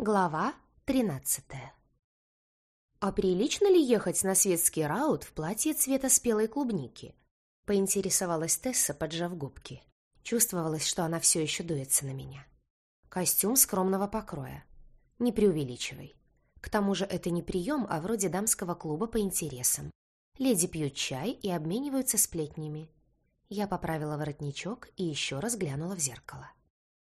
Глава тринадцатая «А прилично ли ехать на светский раут в платье цвета спелой клубники?» — поинтересовалась Тесса, поджав губки. Чувствовалось, что она все еще дуется на меня. Костюм скромного покроя. Не преувеличивай. К тому же это не прием, а вроде дамского клуба по интересам. Леди пьют чай и обмениваются сплетнями. Я поправила воротничок и еще раз глянула в зеркало.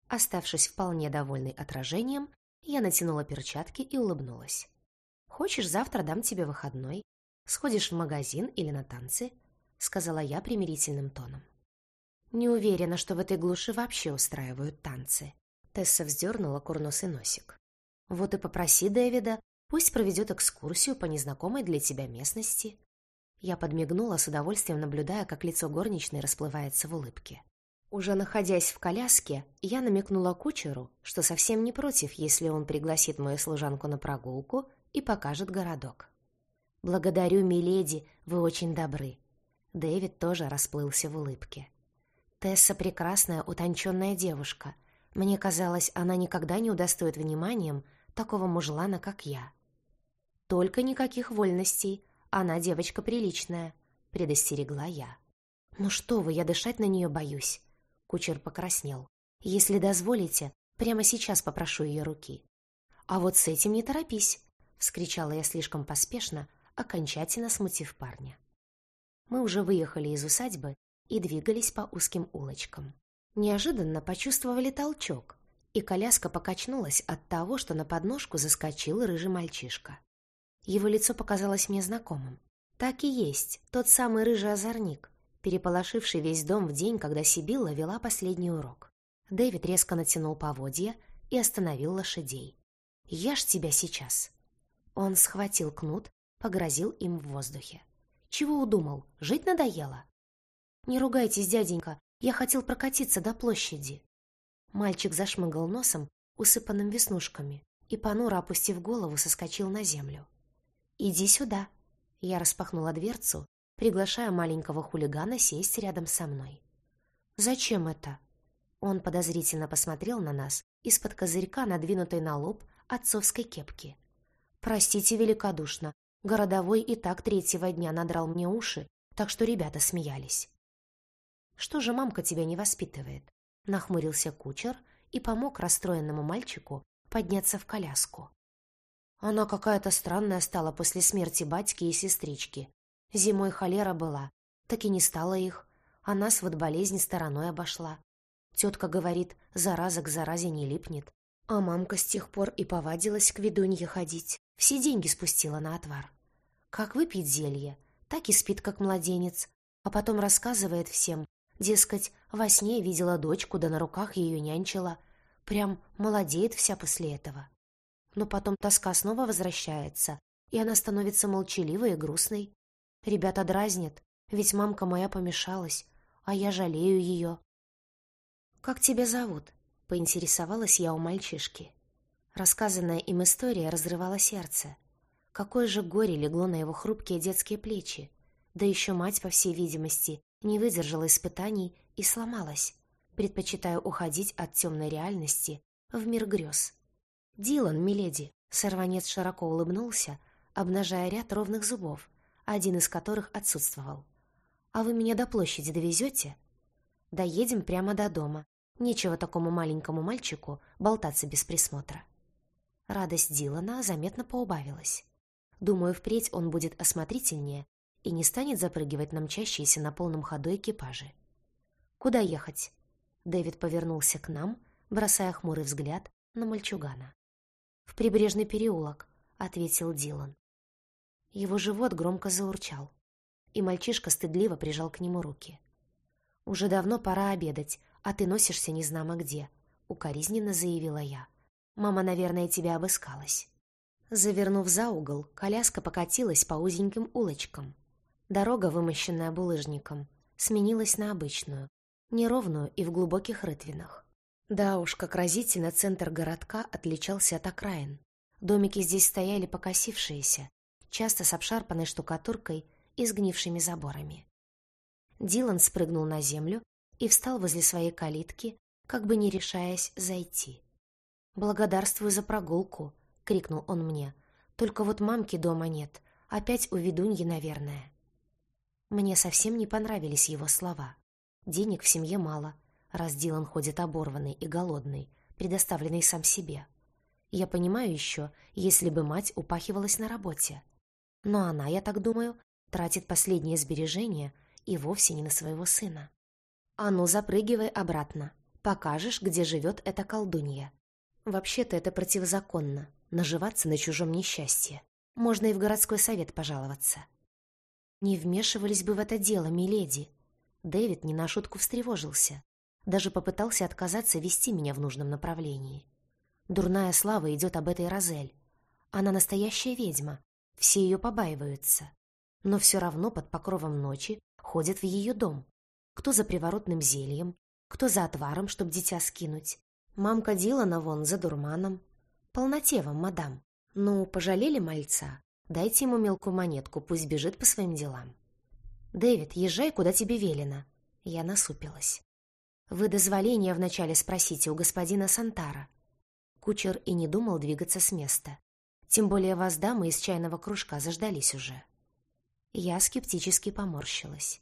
Оставшись вполне довольной отражением, я натянула перчатки и улыбнулась. «Хочешь, завтра дам тебе выходной? Сходишь в магазин или на танцы?» — сказала я примирительным тоном. «Не уверена, что в этой глуши вообще устраивают танцы». Тесса вздернула курносый носик. «Вот и попроси Дэвида, пусть проведет экскурсию по незнакомой для тебя местности». Я подмигнула с удовольствием, наблюдая, как лицо горничной расплывается в улыбке. Уже находясь в коляске, я намекнула кучеру, что совсем не против, если он пригласит мою служанку на прогулку и покажет городок. «Благодарю, миледи, вы очень добры». Дэвид тоже расплылся в улыбке. «Тесса прекрасная, утонченная девушка. Мне казалось, она никогда не удостоит вниманием такого мужлана, как я». «Только никаких вольностей. Она девочка приличная», — предостерегла я. «Ну что вы, я дышать на нее боюсь. Кучер покраснел. «Если дозволите, прямо сейчас попрошу ее руки». «А вот с этим не торопись», — вскричала я слишком поспешно, окончательно смутив парня. Мы уже выехали из усадьбы и двигались по узким улочкам. Неожиданно почувствовали толчок, и коляска покачнулась от того, что на подножку заскочил рыжий мальчишка. Его лицо показалось мне знакомым. Так и есть, тот самый рыжий озорник, переполошивший весь дом в день, когда Сибилла вела последний урок. Дэвид резко натянул поводья и остановил лошадей. «Я ж тебя сейчас!» Он схватил кнут, погрозил им в воздухе. «Чего удумал? Жить надоело?» «Не ругайтесь, дяденька, я хотел прокатиться до площади». Мальчик зашмыгал носом, усыпанным веснушками, и, понуро опустив голову, соскочил на землю. «Иди сюда!» Я распахнула дверцу приглашая маленького хулигана сесть рядом со мной. «Зачем это?» Он подозрительно посмотрел на нас из-под козырька, надвинутой на лоб отцовской кепки. «Простите великодушно, городовой и так третьего дня надрал мне уши, так что ребята смеялись». «Что же мамка тебя не воспитывает?» Нахмурился кучер и помог расстроенному мальчику подняться в коляску. Она какая-то странная стала после смерти батьки и сестрички. Зимой холера была, так и не стало их, а нас вот болезнь стороной обошла. Тетка говорит, зараза к заразе не липнет. А мамка с тех пор и повадилась к ведунье ходить. Все деньги спустила на отвар. Как выпьет зелье, так и спит, как младенец. А потом рассказывает всем, дескать, во сне видела дочку, да на руках ее нянчила. Прям молодеет вся после этого. Но потом тоска снова возвращается, и она становится молчаливой и грустной. Ребята дразнят, ведь мамка моя помешалась, а я жалею ее. «Как тебя зовут?» — поинтересовалась я у мальчишки. Рассказанная им история разрывала сердце. Какое же горе легло на его хрупкие детские плечи. Да еще мать, по всей видимости, не выдержала испытаний и сломалась, предпочитая уходить от темной реальности в мир грез. «Дилан, миледи!» — сорванец широко улыбнулся, обнажая ряд ровных зубов, один из которых отсутствовал. «А вы меня до площади довезете?» «Доедем прямо до дома. Нечего такому маленькому мальчику болтаться без присмотра». Радость Дилана заметно поубавилась. Думаю, впредь он будет осмотрительнее и не станет запрыгивать на мчащиеся на полном ходу экипажи. «Куда ехать?» Дэвид повернулся к нам, бросая хмурый взгляд на мальчугана. «В прибрежный переулок», — ответил Дилан. Его живот громко заурчал, и мальчишка стыдливо прижал к нему руки. «Уже давно пора обедать, а ты носишься незнамо где», — укоризненно заявила я. «Мама, наверное, тебя обыскалась». Завернув за угол, коляска покатилась по узеньким улочкам. Дорога, вымощенная булыжником, сменилась на обычную, неровную и в глубоких рытвинах. Да уж, как разительно центр городка отличался от окраин. Домики здесь стояли покосившиеся, часто с обшарпанной штукатуркой и сгнившими заборами. Дилан спрыгнул на землю и встал возле своей калитки, как бы не решаясь зайти. «Благодарствую за прогулку», — крикнул он мне. «Только вот мамки дома нет. Опять у ведуньи, наверное». Мне совсем не понравились его слова. Денег в семье мало, раз Дилан ходит оборванный и голодный, предоставленный сам себе. Я понимаю еще, если бы мать упахивалась на работе. Но она, я так думаю, тратит последние сбережения и вовсе не на своего сына. «А ну, запрыгивай обратно. Покажешь, где живет эта колдунья. Вообще-то это противозаконно — наживаться на чужом несчастье. Можно и в городской совет пожаловаться». «Не вмешивались бы в это дело, миледи». Дэвид не на шутку встревожился. Даже попытался отказаться вести меня в нужном направлении. Дурная слава идет об этой Розель. Она настоящая ведьма, все ее побаиваются. Но все равно под покровом ночи ходят в ее дом. Кто за приворотным зельем, кто за отваром, чтоб дитя скинуть. Мамка Дилана вон за дурманом. Полноте вам, мадам. Ну, пожалели мальца? Дайте ему мелкую монетку, пусть бежит по своим делам. «Дэвид, езжай, куда тебе велено». Я насупилась. «Вы дозволения вначале спросите у господина Сантара». Кучер и не думал двигаться с места. Тем более вас дамы из чайного кружка заждались уже. Я скептически поморщилась.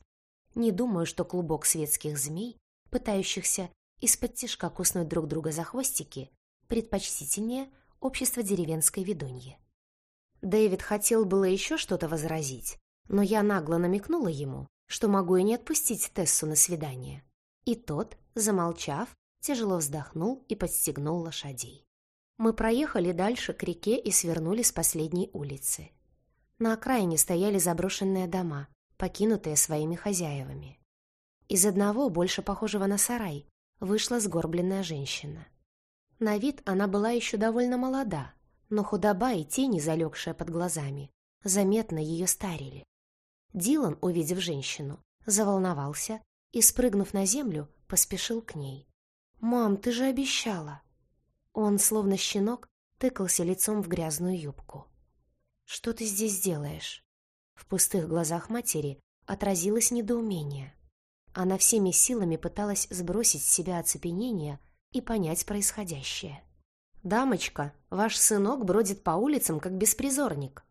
Не думаю, что клубок светских змей, пытающихся из-под тишка куснуть друг друга за хвостики, предпочтительнее общества деревенской ведуньи. Дэвид хотел было еще что-то возразить, но я нагло намекнула ему, что могу и не отпустить Тессу на свидание. И тот, замолчав, тяжело вздохнул и подстегнул лошадей. Мы проехали дальше к реке и свернули с последней улицы. На окраине стояли заброшенные дома, покинутые своими хозяевами. Из одного, больше похожего на сарай, вышла сгорбленная женщина. На вид она была еще довольно молода, но худоба и тени, залегшие под глазами, заметно ее старили. Дилан, увидев женщину, заволновался и, спрыгнув на землю, поспешил к ней. «Мам, ты же обещала!» Он, словно щенок, тыкался лицом в грязную юбку. «Что ты здесь делаешь?» В пустых глазах матери отразилось недоумение. Она всеми силами пыталась сбросить с себя оцепенение и понять происходящее. «Дамочка, ваш сынок бродит по улицам, как беспризорник».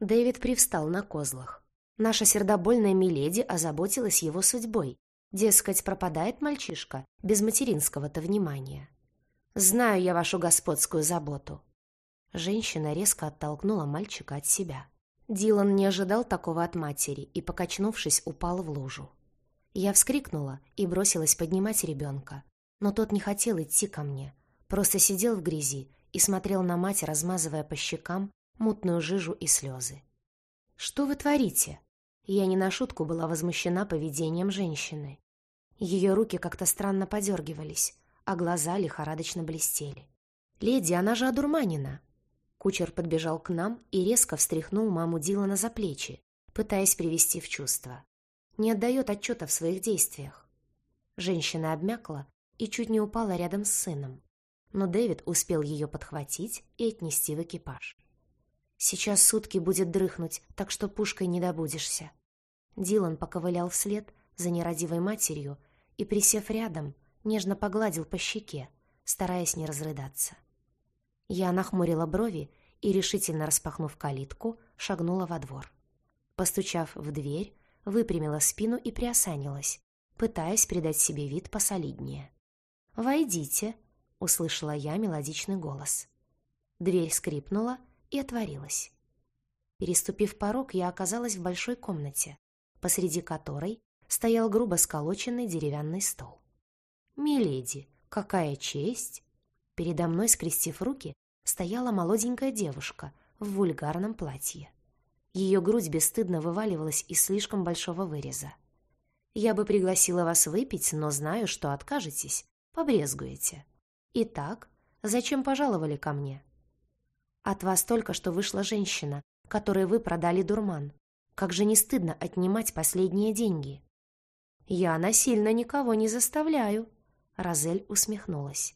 Дэвид привстал на козлах. Наша сердобольная Миледи озаботилась его судьбой. Дескать, пропадает мальчишка без материнского-то внимания. «Знаю я вашу господскую заботу. Женщина резко оттолкнула мальчика от себя. Дилан не ожидал такого от матери и, покачнувшись, упал в лужу. Я вскрикнула и бросилась поднимать ребенка, но тот не хотел идти ко мне, просто сидел в грязи и смотрел на мать, размазывая по щекам мутную жижу и слезы. «Что вы творите?» Я не на шутку была возмущена поведением женщины. Ее руки как-то странно подергивались, а глаза лихорадочно блестели. «Леди, она же одурманена!» Кучер подбежал к нам и резко встряхнул маму Дилана за плечи, пытаясь привести в чувство. Не отдает отчета в своих действиях. Женщина обмякла и чуть не упала рядом с сыном, но Дэвид успел ее подхватить и отнести в экипаж. «Сейчас сутки будет дрыхнуть, так что пушкой не добудешься». Дилан поковылял вслед за нерадивой матерью и, присев рядом, нежно погладил по щеке, стараясь не разрыдаться. Я нахмурила брови и, решительно распахнув калитку, шагнула во двор. Постучав в дверь, выпрямила спину и приосанилась, пытаясь придать себе вид посолиднее. «Войдите», — услышала я мелодичный голос. Дверь скрипнула и отворилась. Переступив порог, я оказалась в большой комнате, посреди которой стоял грубо сколоченный деревянный стол. «Миледи, какая честь!» Передо мной, скрестив руки, стояла молоденькая девушка в вульгарном платье. Ее грудь бесстыдно вываливалась из слишком большого выреза. «Я бы пригласила вас выпить, но знаю, что откажетесь, побрезгуете. Итак, зачем пожаловали ко мне?» «От вас только что вышла женщина, которой вы продали дурман. Как же не стыдно отнимать последние деньги?» «Я насильно никого не заставляю», — Розель усмехнулась.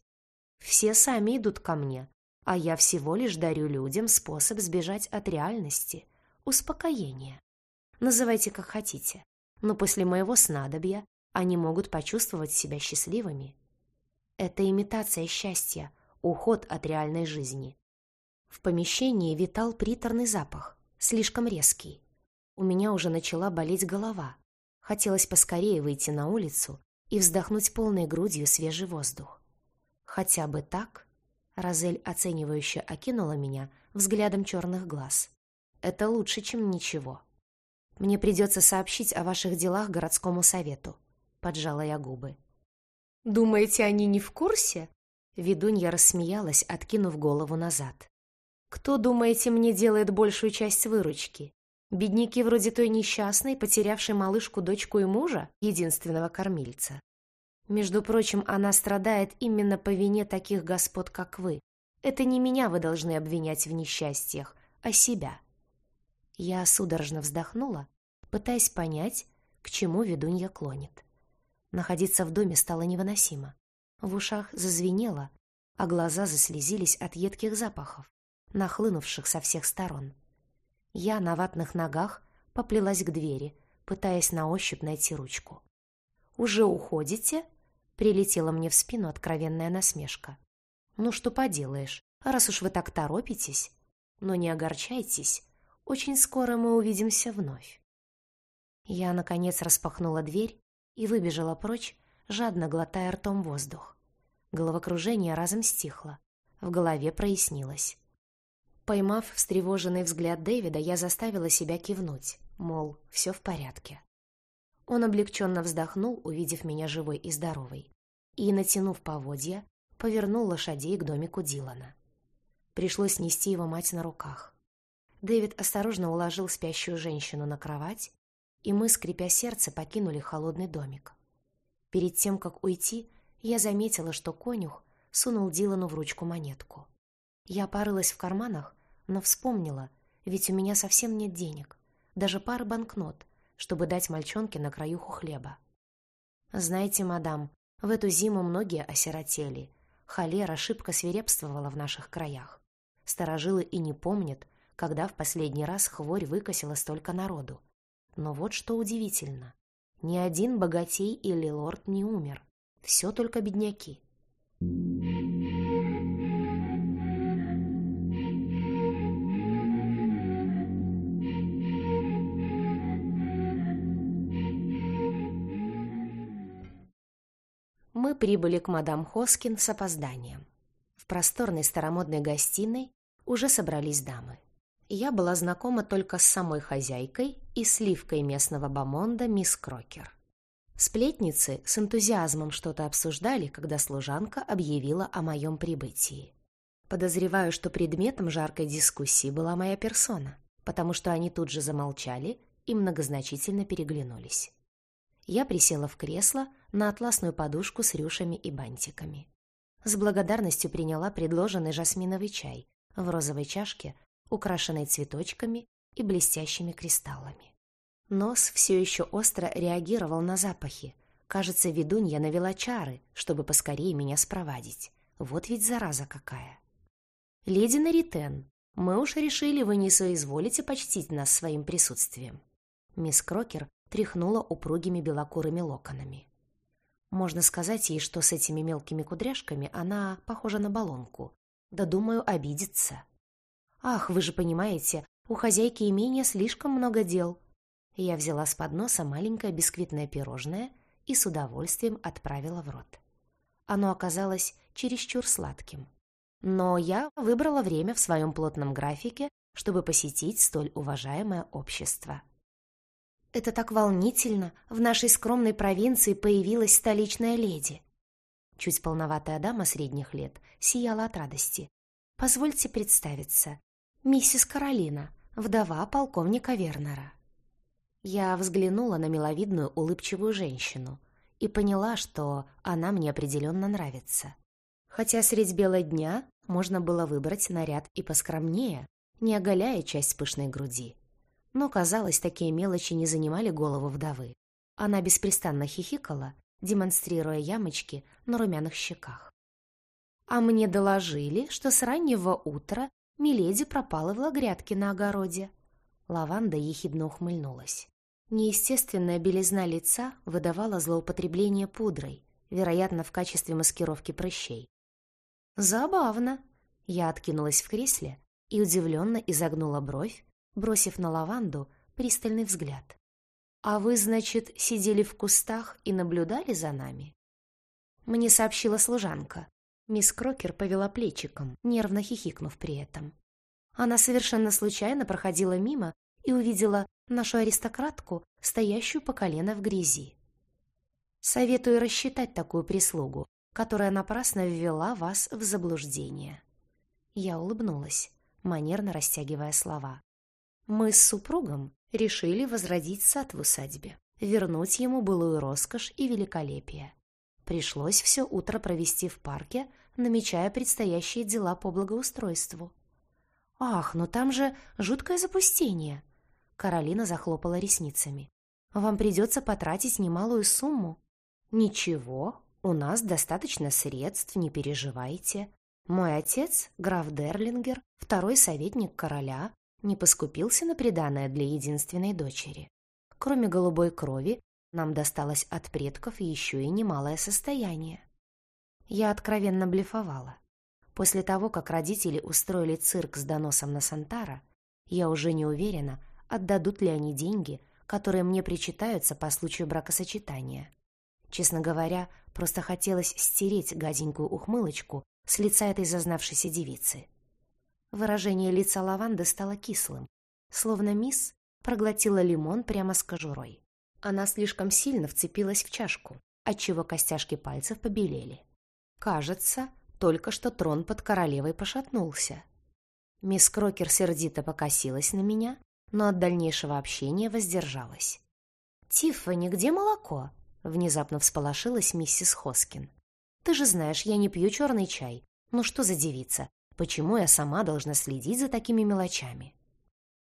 Все сами идут ко мне, а я всего лишь дарю людям способ сбежать от реальности, успокоения. Называйте как хотите, но после моего снадобья они могут почувствовать себя счастливыми. Это имитация счастья, уход от реальной жизни. В помещении витал приторный запах, слишком резкий. У меня уже начала болеть голова. Хотелось поскорее выйти на улицу и вздохнуть полной грудью свежий воздух. Хотя бы так? Розель оценивающе окинула меня взглядом черных глаз. Это лучше, чем ничего. Мне придется сообщить о ваших делах городскому совету. Поджала я губы. Думаете, они не в курсе? Ведунья рассмеялась, откинув голову назад. Кто, думаете, мне делает большую часть выручки? Бедняки вроде той несчастной, потерявшей малышку, дочку и мужа, единственного кормильца. Между прочим, она страдает именно по вине таких господ, как вы. Это не меня вы должны обвинять в несчастьях, а себя. Я судорожно вздохнула, пытаясь понять, к чему ведунья клонит. Находиться в доме стало невыносимо. В ушах зазвенело, а глаза заслезились от едких запахов, нахлынувших со всех сторон. Я на ватных ногах поплелась к двери, пытаясь на ощупь найти ручку. «Уже уходите?» — прилетела мне в спину откровенная насмешка. «Ну что поделаешь, раз уж вы так торопитесь. Но не огорчайтесь, очень скоро мы увидимся вновь». Я, наконец, распахнула дверь и выбежала прочь, жадно глотая ртом воздух. Головокружение разом стихло, в голове прояснилось. Поймав встревоженный взгляд Дэвида, я заставила себя кивнуть, мол, все в порядке. Он облегченно вздохнул, увидев меня живой и здоровой, и, натянув поводья, повернул лошадей к домику Дилана. Пришлось нести его мать на руках. Дэвид осторожно уложил спящую женщину на кровать, и мы, скрипя сердце, покинули холодный домик. Перед тем, как уйти, я заметила, что конюх сунул Дилану в ручку монетку. Я порылась в карманах, но вспомнила, ведь у меня совсем нет денег, даже пары банкнот, чтобы дать мальчонке на краюху хлеба. Знаете, мадам, в эту зиму многие осиротели. Холера шибко свирепствовала в наших краях. Старожилы и не помнят, когда в последний раз хворь выкосила столько народу. Но вот что удивительно. Ни один богатей или лорд не умер. Все только бедняки. Прибыли к мадам Хоскин с опозданием. В просторной старомодной гостиной уже собрались дамы. Я была знакома только с самой хозяйкой и сливкой местного бомонда мисс Крокер. Сплетницы с энтузиазмом что-то обсуждали, когда служанка объявила о моем прибытии. Подозреваю, что предметом жаркой дискуссии была моя персона, потому что они тут же замолчали и многозначительно переглянулись. Я присела в кресло на атласную подушку с рюшами и бантиками. С благодарностью приняла предложенный жасминовый чай в розовой чашке, украшенной цветочками и блестящими кристаллами. Нос все еще остро реагировал на запахи. Кажется, ведунья навела чары, чтобы поскорее меня спровадить. Вот ведь зараза какая. «Леди Наритен, мы уж решили, вы не соизволите почтить нас своим присутствием». Мисс Крокер тряхнула упругими белокурыми локонами. Можно сказать ей, что с этими мелкими кудряшками она похожа на баллонку. Да, думаю, обидится. «Ах, вы же понимаете, у хозяйки имения слишком много дел». Я взяла с подноса маленькое бисквитное пирожное и с удовольствием отправила в рот. Оно оказалось чересчур сладким. Но я выбрала время в своем плотном графике, чтобы посетить столь уважаемое общество. Это так волнительно. В нашей скромной провинции появилась столичная леди. Чуть полноватая дама средних лет сияла от радости. Позвольте представиться. Миссис Каролина, вдова полковника Вернера. Я взглянула на миловидную улыбчивую женщину и поняла, что она мне определенно нравится. Хотя средь бела дня можно было выбрать наряд и поскромнее, не оголяя часть пышной груди. Но, казалось, такие мелочи не занимали голову вдовы. Она беспрестанно хихикала, демонстрируя ямочки на румяных щеках. А мне доложили, что с раннего утра Миледи пропалывала грядки на огороде. Лаванда ехидно ухмыльнулась. Неестественная белизна лица выдавала злоупотребление пудрой, вероятно, в качестве маскировки прыщей. Забавно. Я откинулась в кресле и удивленно изогнула бровь, бросив на лаванду пристальный взгляд. «А вы, значит, сидели в кустах и наблюдали за нами?» Мне сообщила служанка. Мисс Крокер повела плечиком, нервно хихикнув при этом. Она совершенно случайно проходила мимо и увидела нашу аристократку, стоящую по колено в грязи. Советую рассчитать такую прислугу, которая напрасно ввела вас в заблуждение. Я улыбнулась, манерно растягивая слова. Мы с супругом решили возродить сад в усадьбе, вернуть ему былую роскошь и великолепие. Пришлось все утро провести в парке, намечая предстоящие дела по благоустройству. «Ах, ну там же жуткое запустение!» Каролина захлопала ресницами. «Вам придется потратить немалую сумму». «Ничего, у нас достаточно средств, не переживайте. Мой отец, граф Дерлингер, второй советник короля, не поскупился на приданое для единственной дочери. Кроме голубой крови, нам досталось от предков еще и немалое состояние. Я откровенно блефовала. После того, как родители устроили цирк с доносом на Сантара, я уже не уверена, отдадут ли они деньги, которые мне причитаются по случаю бракосочетания. Честно говоря, просто хотелось стереть гаденькую ухмылочку с лица этой зазнавшейся девицы. Выражение лица лаванды стало кислым, словно мисс проглотила лимон прямо с кожурой. Она слишком сильно вцепилась в чашку, отчего костяшки пальцев побелели. Кажется, только что трон под королевой пошатнулся. Мисс Крокер сердито покосилась на меня, но от дальнейшего общения воздержалась. «Тиффани, где молоко?» — внезапно всполошилась миссис Хоскин. «Ты же знаешь, я не пью черный чай. Ну что за девица? Почему я сама должна следить за такими мелочами?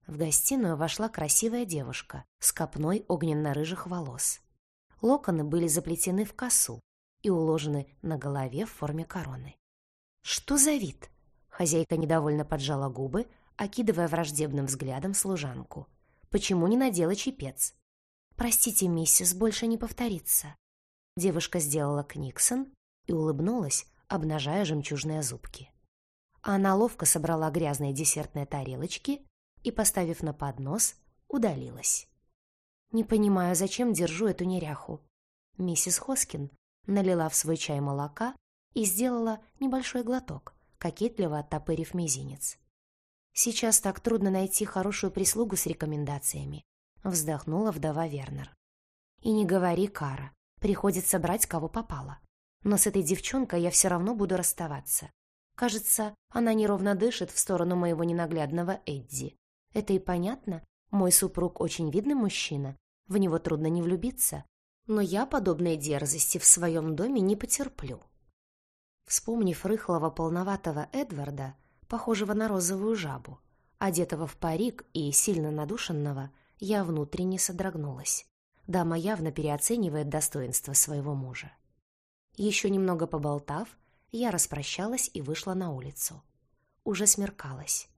В гостиную вошла красивая девушка с копной огненно-рыжих волос. Локоны были заплетены в косу и уложены на голове в форме короны. «Что за вид?» Хозяйка недовольно поджала губы, окидывая враждебным взглядом служанку. «Почему не надела чепец?» «Простите, миссис, больше не повторится». Девушка сделала книксон и улыбнулась, обнажая жемчужные зубки. Она ловко собрала грязные десертные тарелочки и, поставив на поднос, удалилась. «Не понимаю, зачем держу эту неряху?» Миссис Хоскин налила в свой чай молока и сделала небольшой глоток, кокетливо оттопырив мизинец. «Сейчас так трудно найти хорошую прислугу с рекомендациями», вздохнула вдова Вернер. «И не говори, Кара, приходится брать кого попало. Но с этой девчонкой я все равно буду расставаться. Кажется, она неровно дышит в сторону моего ненаглядного Эдди. Это и понятно. Мой супруг очень видный мужчина. В него трудно не влюбиться. Но я подобной дерзости в своем доме не потерплю. Вспомнив рыхлого полноватого Эдварда, похожего на розовую жабу, одетого в парик и сильно надушенного, я внутренне содрогнулась. Дама явно переоценивает достоинство своего мужа. Еще немного поболтав, я распрощалась и вышла на улицу. Уже смеркалось.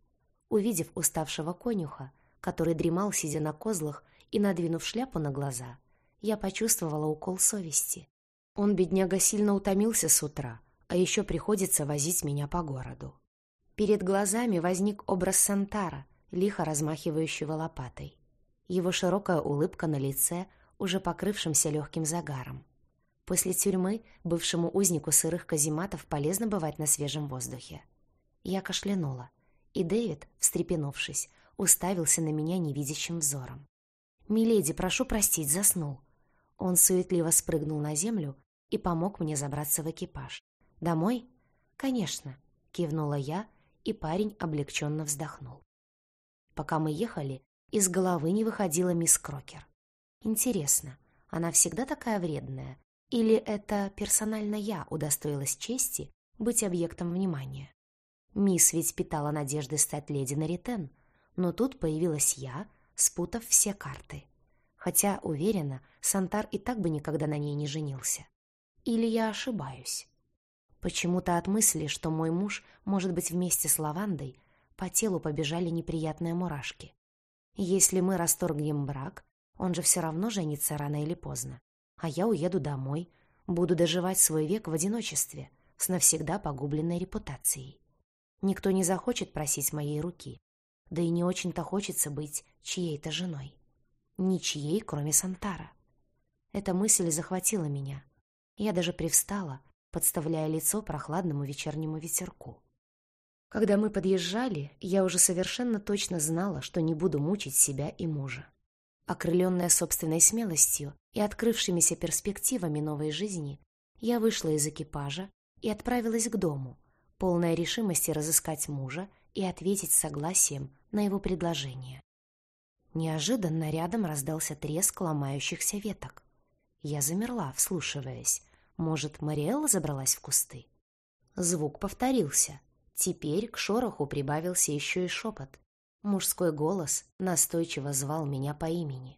Увидев уставшего конюха, который дремал, сидя на козлах и надвинув шляпу на глаза, я почувствовала укол совести. Он, бедняга, сильно утомился с утра, а еще приходится возить меня по городу. Перед глазами возник образ Сантара, лихо размахивающего лопатой. Его широкая улыбка на лице, уже покрывшимся легким загаром. После тюрьмы бывшему узнику сырых казематов полезно бывать на свежем воздухе. Я кашлянула, и Дэвид, встрепенувшись, уставился на меня невидящим взором. «Миледи, прошу простить, заснул». Он суетливо спрыгнул на землю и помог мне забраться в экипаж. «Домой?» «Конечно», — кивнула я, и парень облегченно вздохнул. Пока мы ехали, из головы не выходила мисс Крокер. Интересно, она всегда такая вредная или это персонально я удостоилась чести быть объектом внимания? Мисс ведь питала надежды стать леди Наритен, но тут появилась я, спутав все карты. Хотя, уверена, Сантар и так бы никогда на ней не женился. Или я ошибаюсь? Почему-то от мысли, что мой муж может быть вместе с Лавандой, по телу побежали неприятные мурашки. Если мы расторгнем брак, он же все равно женится рано или поздно а я уеду домой, буду доживать свой век в одиночестве, с навсегда погубленной репутацией. Никто не захочет просить моей руки, да и не очень-то хочется быть чьей-то женой. Ничьей, кроме Сантара. Эта мысль захватила меня. Я даже привстала, подставляя лицо прохладному вечернему ветерку. Когда мы подъезжали, я уже совершенно точно знала, что не буду мучить себя и мужа. Окрыленная собственной смелостью и открывшимися перспективами новой жизни, я вышла из экипажа и отправилась к дому, полная решимости разыскать мужа и ответить согласием на его предложение. Неожиданно рядом раздался треск ломающихся веток. Я замерла, вслушиваясь. Может, Мариэлла забралась в кусты? Звук повторился. Теперь к шороху прибавился еще и шепот. Мужской голос настойчиво звал меня по имени.